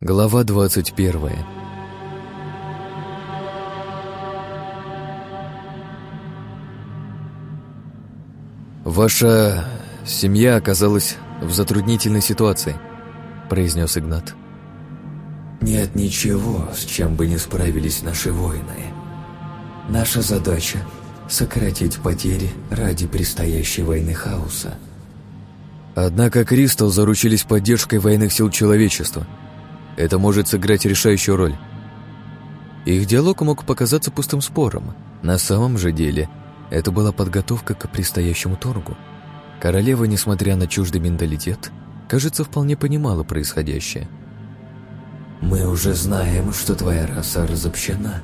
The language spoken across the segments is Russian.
Глава 21 «Ваша семья оказалась в затруднительной ситуации», — произнес Игнат. «Нет ничего, с чем бы не справились наши воины. Наша задача — сократить потери ради предстоящей войны хаоса». Однако Кристалл заручились поддержкой военных сил человечества — это может сыграть решающую роль. Их диалог мог показаться пустым спором. На самом же деле, это была подготовка к предстоящему торгу. Королева, несмотря на чуждый менталитет, кажется, вполне понимала происходящее. «Мы уже знаем, что твоя раса разобщена,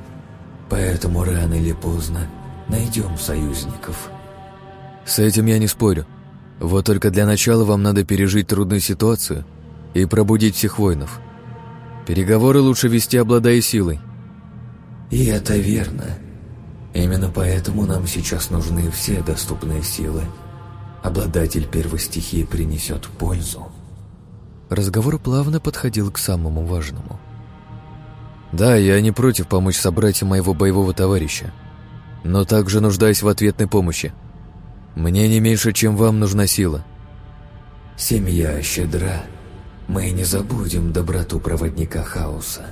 поэтому рано или поздно найдем союзников». «С этим я не спорю. Вот только для начала вам надо пережить трудную ситуацию и пробудить всех воинов. Переговоры лучше вести, обладая силой. И это верно. Именно поэтому нам сейчас нужны все доступные силы. Обладатель первой стихии принесет пользу. Разговор плавно подходил к самому важному. Да, я не против помочь собратьям моего боевого товарища, но также нуждаюсь в ответной помощи. Мне не меньше, чем вам нужна сила. Семья щедра, мы не забудем доброту проводника хаоса.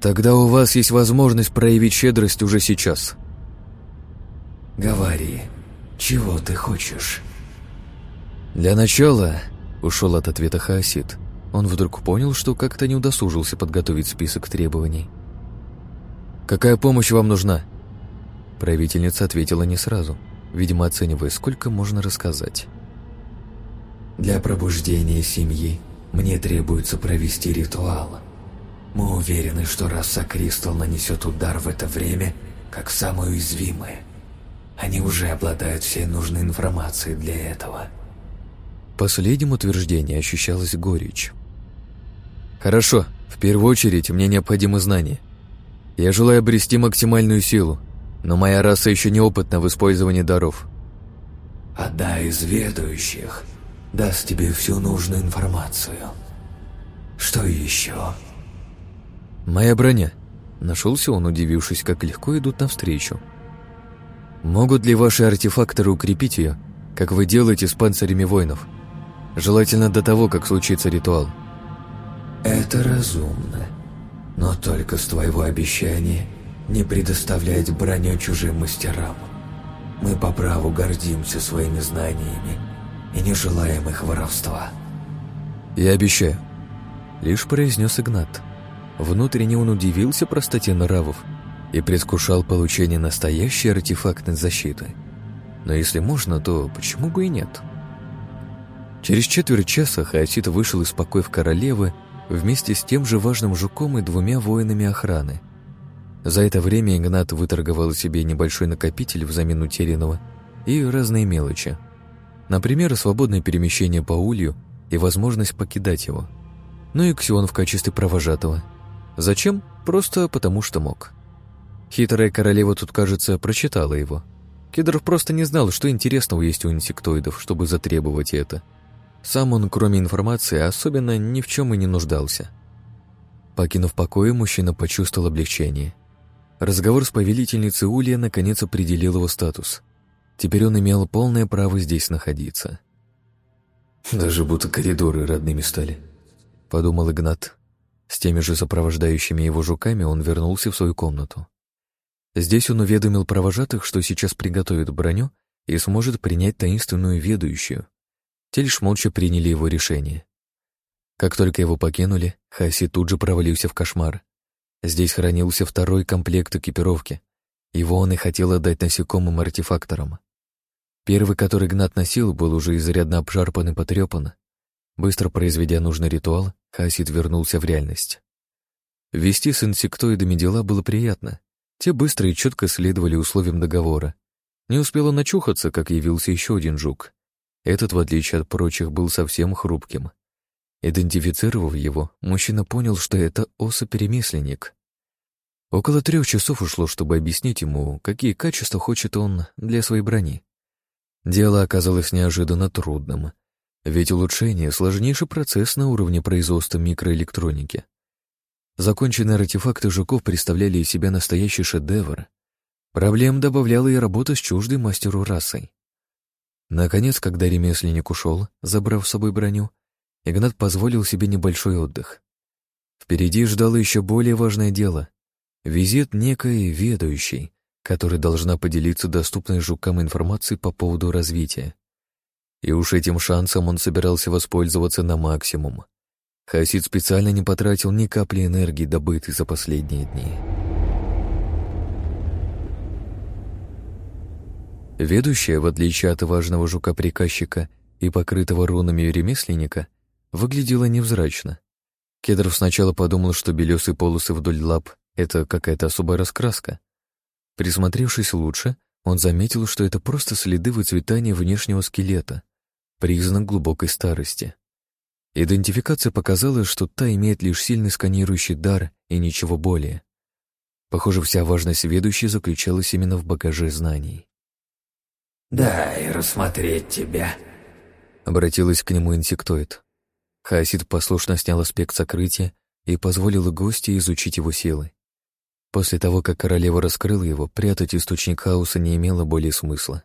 Тогда у вас есть возможность проявить щедрость уже сейчас. Говори, чего ты хочешь? Для начала ушел от ответа Хаосид. Он вдруг понял, что как-то не удосужился подготовить список требований. «Какая помощь вам нужна?» Правительница ответила не сразу, видимо, оценивая, сколько можно рассказать. Для пробуждения семьи мне требуется провести ритуал. Мы уверены, что раса Кристал нанесет удар в это время, как самые уязвимые. Они уже обладают всей нужной информацией для этого. Последним утверждением ощущалась горечь. «Хорошо, в первую очередь мне необходимы знания. Я желаю обрести максимальную силу, но моя раса еще неопытна в использовании даров». «Одна из ведущих даст тебе всю нужную информацию. Что еще? Моя броня. Нашелся он, удивившись, как легко идут навстречу. Могут ли ваши артефакторы укрепить ее, как вы делаете с панцирями воинов? Желательно до того, как случится ритуал. Это разумно, но только с твоего обещания не предоставлять броню чужим мастерам. Мы по праву гордимся своими знаниями и не желаем их воровства. Я обещаю. Лишь произнес Игнат. Внутренне он удивился простоте нравов и предвкушал получение настоящей артефактной защиты. Но если можно, то почему бы и нет? Через четверть часа Хаосит вышел из покоев королевы вместе с тем же важным жуком и двумя воинами охраны. За это время Игнат выторговал себе небольшой накопитель взамен утерянного и разные мелочи. Например, свободное перемещение по улью и возможность покидать его. Ну и Ксион в качестве провожатого. Зачем? Просто потому что мог. Хитрая королева тут, кажется, прочитала его. Кедров просто не знал, что интересного есть у инсектоидов, чтобы затребовать это. Сам он, кроме информации, особенно ни в чем и не нуждался. Покинув покой, мужчина почувствовал облегчение. Разговор с повелительницей Улья наконец определил его статус. Теперь он имел полное право здесь находиться. «Даже будто коридоры родными стали», — подумал Игнат. С теми же сопровождающими его жуками он вернулся в свою комнату. Здесь он уведомил провожатых, что сейчас приготовит броню и сможет принять таинственную ведущую. Те лишь молча приняли его решение. Как только его покинули, Хаси тут же провалился в кошмар. Здесь хранился второй комплект экипировки. Его он и хотел отдать насекомым артефакторам. Первый, который Гнат носил, был уже изрядно обшарпан и потрепан. Быстро произведя нужный ритуал, Хасид вернулся в реальность. Вести с инсектоидами дела было приятно. Те быстро и четко следовали условиям договора. Не успел он начухаться, как явился еще один жук. Этот, в отличие от прочих, был совсем хрупким. Идентифицировав его, мужчина понял, что это оса-перемесленник. Около трех часов ушло, чтобы объяснить ему, какие качества хочет он для своей брони. Дело оказалось неожиданно трудным. Ведь улучшение — сложнейший процесс на уровне производства микроэлектроники. Законченные артефакты жуков представляли из себя настоящий шедевр. Проблем добавляла и работа с чуждой мастеру расой. Наконец, когда ремесленник ушел, забрав с собой броню, Игнат позволил себе небольшой отдых. Впереди ждало еще более важное дело — визит некой ведающей, которая должна поделиться доступной жукам информацией по поводу развития. И уж этим шансом он собирался воспользоваться на максимум. Хасид специально не потратил ни капли энергии, добытой за последние дни. Ведущая, в отличие от важного жука-приказчика и покрытого рунами ремесленника, выглядела невзрачно. Кедров сначала подумал, что белесые полосы вдоль лап — это какая-то особая раскраска. Присмотревшись лучше, он заметил, что это просто следы выцветания внешнего скелета, признак глубокой старости. Идентификация показала, что та имеет лишь сильный сканирующий дар и ничего более. Похоже, вся важность ведущей заключалась именно в багаже знаний. «Дай рассмотреть тебя», — обратилась к нему инсектоид. Хаосид послушно снял аспект сокрытия и позволил гостю изучить его силы. После того, как королева раскрыла его, прятать источник хаоса не имело более смысла.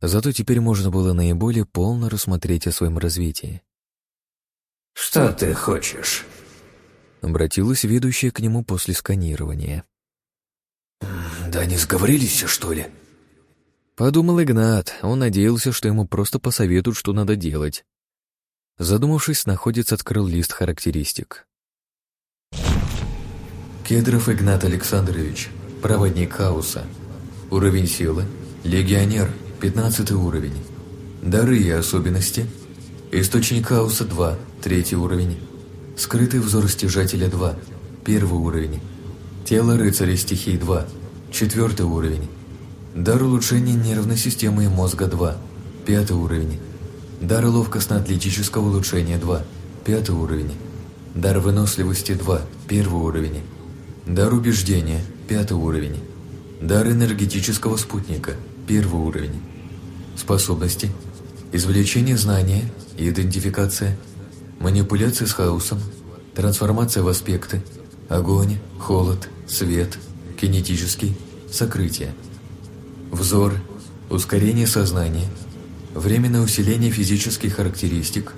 Зато теперь можно было наиболее полно рассмотреть о своем развитии. «Что ты хочешь?» Обратилась ведущая к нему после сканирования. «Да не сговорились, что ли?» Подумал Игнат. Он надеялся, что ему просто посоветуют, что надо делать. Задумавшись, находец открыл лист характеристик. Кедров Игнат Александрович, проводник хаоса. Уровень силы – легионер, 15 уровень. Дары и особенности – источник хаоса 2, третий уровень. Скрытый взор стяжателя 2, первый уровень. Тело рыцаря стихий 2, четвертый уровень. Дар улучшения нервной системы и мозга 2, пятый уровень. Дар ловкостно-атлетического улучшения 2, пятый уровень. Дар выносливости 2, первый уровень. Дар убеждения, пятый уровень. Дар энергетического спутника, первый уровень. Способности. Извлечение знания, идентификация, манипуляция с хаосом, трансформация в аспекты, огонь, холод, свет, кинетический, сокрытие. Взор, ускорение сознания, временное усиление физических характеристик,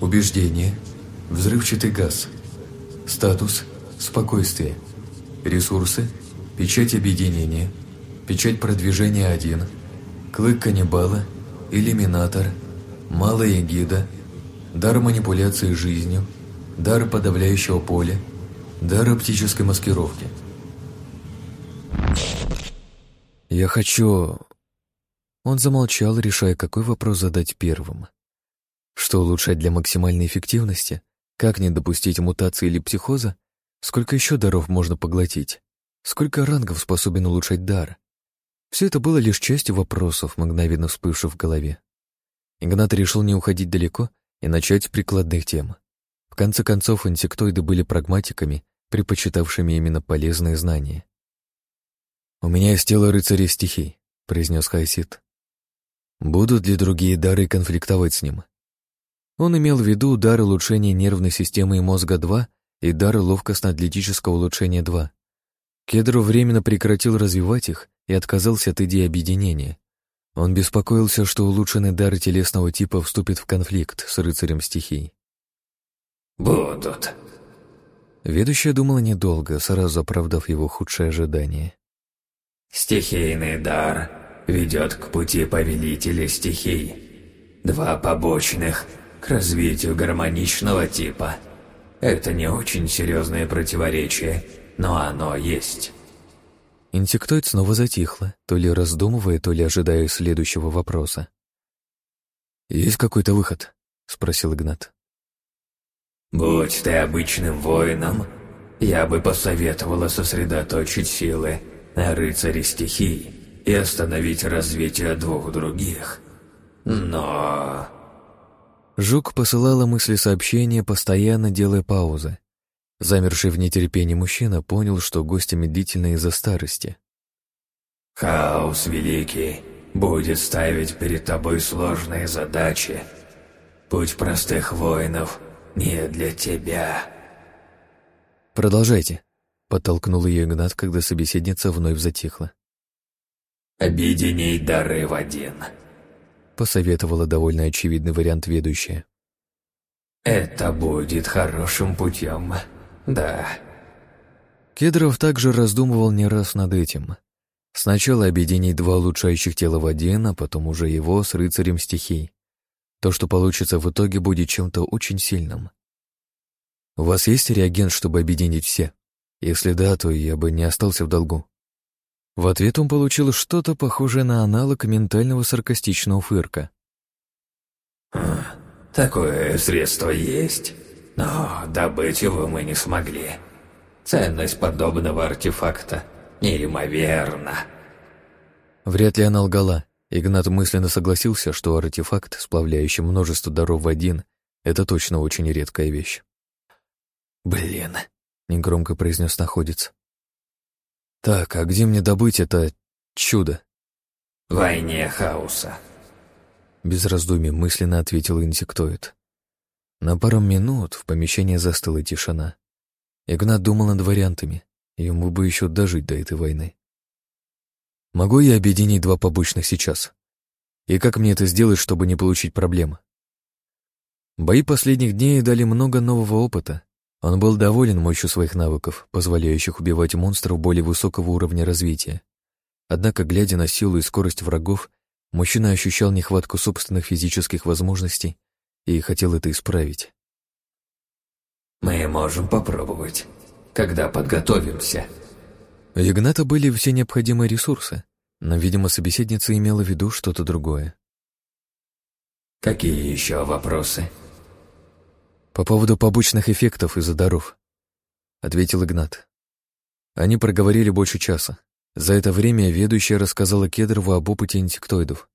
убеждение, взрывчатый газ, статус, спокойствие – Ресурсы. Печать объединения. Печать продвижения 1. Клык каннибала. Иллюминатор. Малая гида. Дар манипуляции жизнью. Дар подавляющего поля. Дар оптической маскировки. «Я хочу...» Он замолчал, решая, какой вопрос задать первым. Что улучшать для максимальной эффективности? Как не допустить мутации или психоза? Сколько еще даров можно поглотить? Сколько рангов способен улучшать дар? Все это было лишь частью вопросов, мгновенно всплывших в голове. Игнат решил не уходить далеко и начать с прикладных тем. В конце концов, инсектоиды были прагматиками, предпочитавшими именно полезные знания. «У меня есть тело рыцаря стихий», — произнес Хайсит. «Будут ли другие дары конфликтовать с ним?» Он имел в виду дар улучшения нервной системы и мозга-2 и дар ловкостно-атлетического улучшения 2. Кедров временно прекратил развивать их и отказался от идеи объединения. Он беспокоился, что улучшенный дар телесного типа вступит в конфликт с рыцарем стихий. «Будут». Ведущая думала недолго, сразу оправдав его худшее ожидание. «Стихийный дар ведет к пути повелителя стихий. Два побочных к развитию гармоничного типа – это не очень серьезное противоречие, но оно есть. Инсектоид снова затихла, то ли раздумывая, то ли ожидая следующего вопроса. «Есть какой-то выход?» — спросил Игнат. «Будь ты обычным воином, я бы посоветовала сосредоточить силы на рыцаре стихий и остановить развитие двух других. Но...» Жук посылала мысли сообщения, постоянно делая паузы. Замерший в нетерпении мужчина понял, что гости медлительны из-за старости. «Хаос Великий будет ставить перед тобой сложные задачи. Путь простых воинов не для тебя». «Продолжайте», — подтолкнул ее Игнат, когда собеседница вновь затихла. «Объединить дары в один», — посоветовала довольно очевидный вариант ведущая. «Это будет хорошим путем, да». Кедров также раздумывал не раз над этим. Сначала объединить два улучшающих тела в один, а потом уже его с рыцарем стихий. То, что получится в итоге, будет чем-то очень сильным. У вас есть реагент, чтобы объединить все? Если да, то я бы не остался в долгу. В ответ он получил что-то похожее на аналог ментального саркастичного фырка. «Такое средство есть, но добыть его мы не смогли. Ценность подобного артефакта неимоверна». Вряд ли она лгала. Игнат мысленно согласился, что артефакт, сплавляющий множество даров в один, это точно очень редкая вещь. «Блин», — негромко произнес находец. «Так, а где мне добыть это чудо?» «В войне хаоса», — без раздумий мысленно ответил инсектоид. На пару минут в помещении застыла тишина. Игнат думал над вариантами, ему бы еще дожить до этой войны. «Могу я объединить два побочных сейчас? И как мне это сделать, чтобы не получить проблем?» Бои последних дней дали много нового опыта, он был доволен мощью своих навыков, позволяющих убивать монстров более высокого уровня развития. Однако, глядя на силу и скорость врагов, мужчина ощущал нехватку собственных физических возможностей и хотел это исправить. «Мы можем попробовать, когда подготовимся». У Игната были все необходимые ресурсы, но, видимо, собеседница имела в виду что-то другое. «Какие еще вопросы?» «По поводу побочных эффектов из-за даров», — ответил Игнат. Они проговорили больше часа. За это время ведущая рассказала Кедрову об опыте инсектоидов.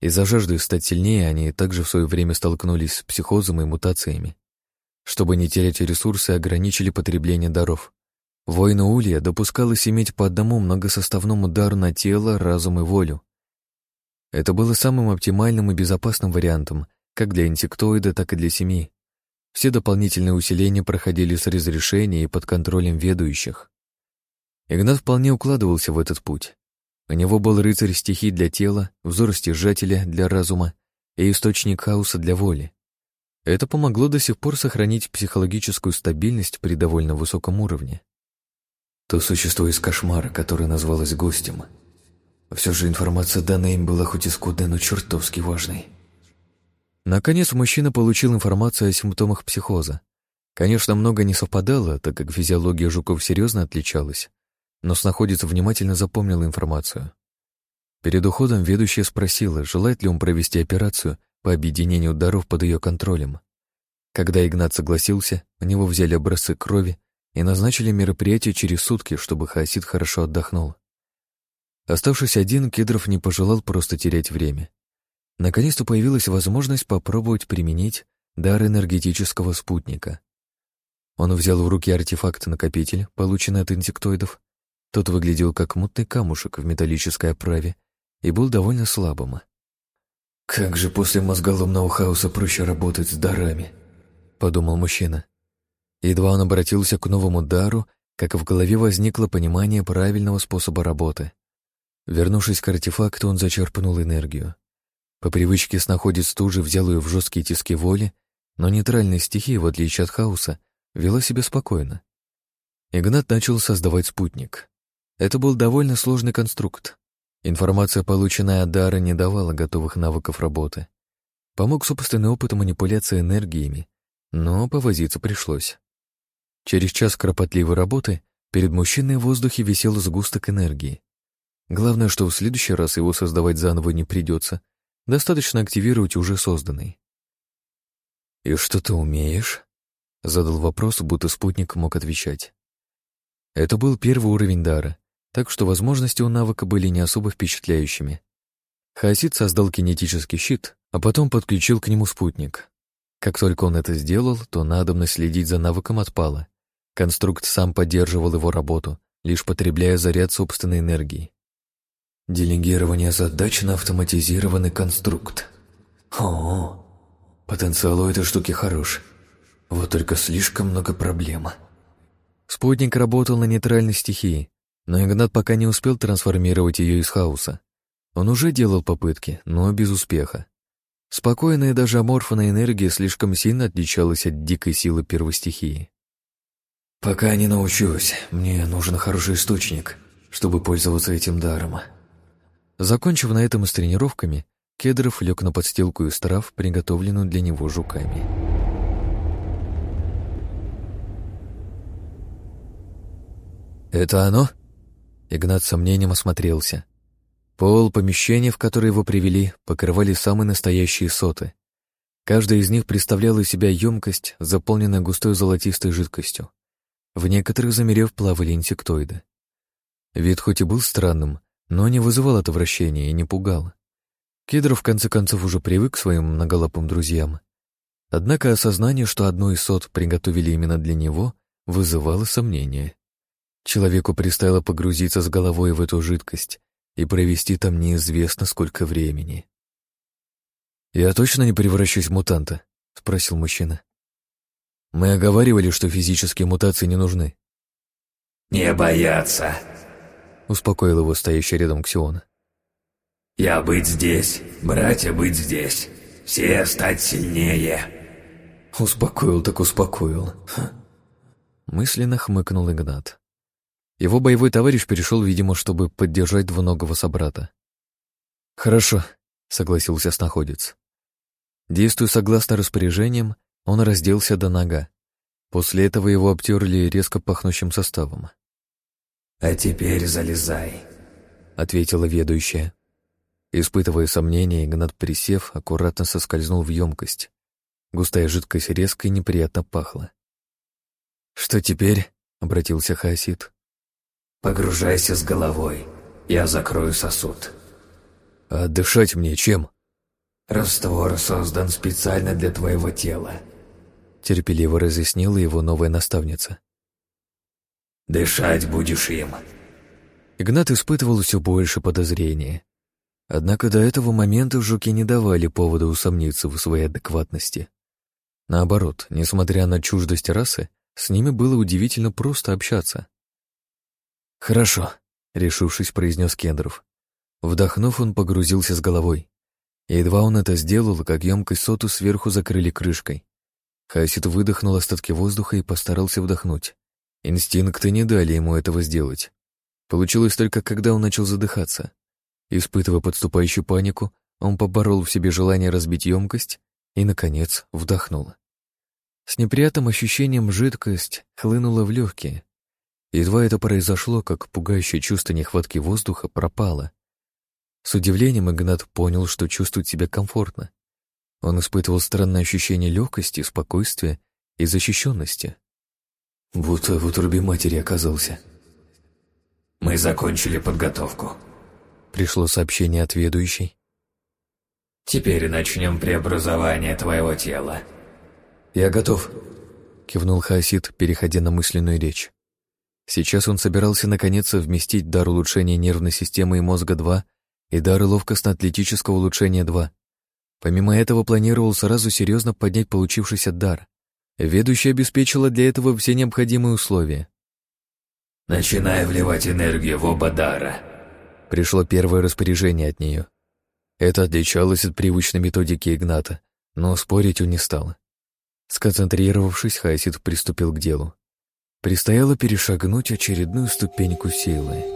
Из-за жажды стать сильнее они также в свое время столкнулись с психозом и мутациями. Чтобы не терять ресурсы, ограничили потребление даров. Воина Улья допускалось иметь по одному многосоставному дару на тело, разум и волю. Это было самым оптимальным и безопасным вариантом как для инсектоида, так и для семьи. Все дополнительные усиления проходили с разрешения и под контролем ведущих. Игнат вполне укладывался в этот путь. У него был рыцарь стихий для тела, взор стяжателя для разума и источник хаоса для воли. Это помогло до сих пор сохранить психологическую стабильность при довольно высоком уровне. То существо из кошмара, которое назвалось гостем. Все же информация, данная им, была хоть и скудной, но чертовски важной. Наконец мужчина получил информацию о симптомах психоза. Конечно, много не совпадало, так как физиология жуков серьезно отличалась, но снаходец внимательно запомнил информацию. Перед уходом ведущая спросила, желает ли он провести операцию по объединению даров под ее контролем. Когда Игнат согласился, у него взяли образцы крови и назначили мероприятие через сутки, чтобы Хаосид хорошо отдохнул. Оставшись один, Кедров не пожелал просто терять время. Наконец-то появилась возможность попробовать применить дар энергетического спутника. Он взял в руки артефакт-накопитель, полученный от инсектоидов. Тот выглядел как мутный камушек в металлической оправе и был довольно слабым. «Как же после мозголомного хаоса проще работать с дарами», — подумал мужчина. Едва он обратился к новому дару, как в голове возникло понимание правильного способа работы. Вернувшись к артефакту, он зачерпнул энергию. По привычке снаходец тут взял ее в жесткие тиски воли, но нейтральная стихия, в отличие от хаоса, вела себя спокойно. Игнат начал создавать спутник. Это был довольно сложный конструкт. Информация, полученная от Дара, не давала готовых навыков работы. Помог собственный опыт манипуляции энергиями, но повозиться пришлось. Через час кропотливой работы перед мужчиной в воздухе висел сгусток энергии. Главное, что в следующий раз его создавать заново не придется — Достаточно активировать уже созданный. «И что ты умеешь?» — задал вопрос, будто спутник мог отвечать. Это был первый уровень дара, так что возможности у навыка были не особо впечатляющими. Хаосид создал кинетический щит, а потом подключил к нему спутник. Как только он это сделал, то надобность следить за навыком отпала. Конструкт сам поддерживал его работу, лишь потребляя заряд собственной энергии. Делегирование задач на автоматизированный конструкт. О, Потенциал у этой штуки хорош. Вот только слишком много проблем. Спутник работал на нейтральной стихии, но Игнат пока не успел трансформировать ее из хаоса. Он уже делал попытки, но без успеха. Спокойная даже аморфная энергия слишком сильно отличалась от дикой силы первой стихии. «Пока не научусь, мне нужен хороший источник, чтобы пользоваться этим даром». Закончив на этом с тренировками, Кедров лег на подстилку из трав, приготовленную для него жуками. «Это оно?» Игнат с сомнением осмотрелся. Пол помещения, в которое его привели, покрывали самые настоящие соты. Каждая из них представляла из себя емкость, заполненная густой золотистой жидкостью. В некоторых, замерев, плавали инсектоиды. Вид хоть и был странным, но не вызывал отвращения и не пугал. Кедров, в конце концов, уже привык к своим многолапым друзьям. Однако осознание, что одно из сот приготовили именно для него, вызывало сомнения. Человеку предстояло погрузиться с головой в эту жидкость и провести там неизвестно сколько времени. «Я точно не превращусь в мутанта?» — спросил мужчина. «Мы оговаривали, что физические мутации не нужны». «Не бояться», — успокоил его стоящий рядом Ксиона. «Я быть здесь, братья быть здесь, все стать сильнее». Успокоил так успокоил. Ха. Мысленно хмыкнул Игнат. Его боевой товарищ перешел, видимо, чтобы поддержать двуногого собрата. «Хорошо», — согласился снаходец. Действуя согласно распоряжениям, он разделся до нога. После этого его обтерли резко пахнущим составом. «А теперь залезай», — ответила ведущая. Испытывая сомнения, Игнат, присев, аккуратно соскользнул в емкость. Густая жидкость резко и неприятно пахла. «Что теперь?» — обратился Хаосид. «Погружайся с головой. Я закрою сосуд». «А дышать мне чем?» «Раствор создан специально для твоего тела», — терпеливо разъяснила его новая наставница. Дышать будешь им. Игнат испытывал все больше подозрения. Однако до этого момента жуки не давали повода усомниться в своей адекватности. Наоборот, несмотря на чуждость расы, с ними было удивительно просто общаться. «Хорошо», — решившись, произнес Кендров. Вдохнув, он погрузился с головой. Едва он это сделал, как емкость соту сверху закрыли крышкой. Хасит выдохнул остатки воздуха и постарался вдохнуть. Инстинкты не дали ему этого сделать. Получилось только, когда он начал задыхаться. Испытывая подступающую панику, он поборол в себе желание разбить емкость и, наконец, вдохнул. С неприятным ощущением жидкость хлынула в легкие. Едва это произошло, как пугающее чувство нехватки воздуха пропало. С удивлением Игнат понял, что чувствует себя комфортно. Он испытывал странное ощущение легкости, спокойствия и защищенности. Будто в утробе матери оказался. «Мы закончили подготовку», — пришло сообщение от ведущей. «Теперь начнем преобразование твоего тела». «Я готов», — кивнул Хаосид, переходя на мысленную речь. Сейчас он собирался наконец совместить дар улучшения нервной системы и мозга-2 и дар ловкостно-атлетического улучшения 2. Помимо этого планировал сразу серьезно поднять получившийся дар. Ведущая обеспечила для этого все необходимые условия. «Начинай вливать энергию в оба дара», — пришло первое распоряжение от нее. Это отличалось от привычной методики Игната, но спорить он не стал. Сконцентрировавшись, Хайсид приступил к делу. Предстояло перешагнуть очередную ступеньку силы.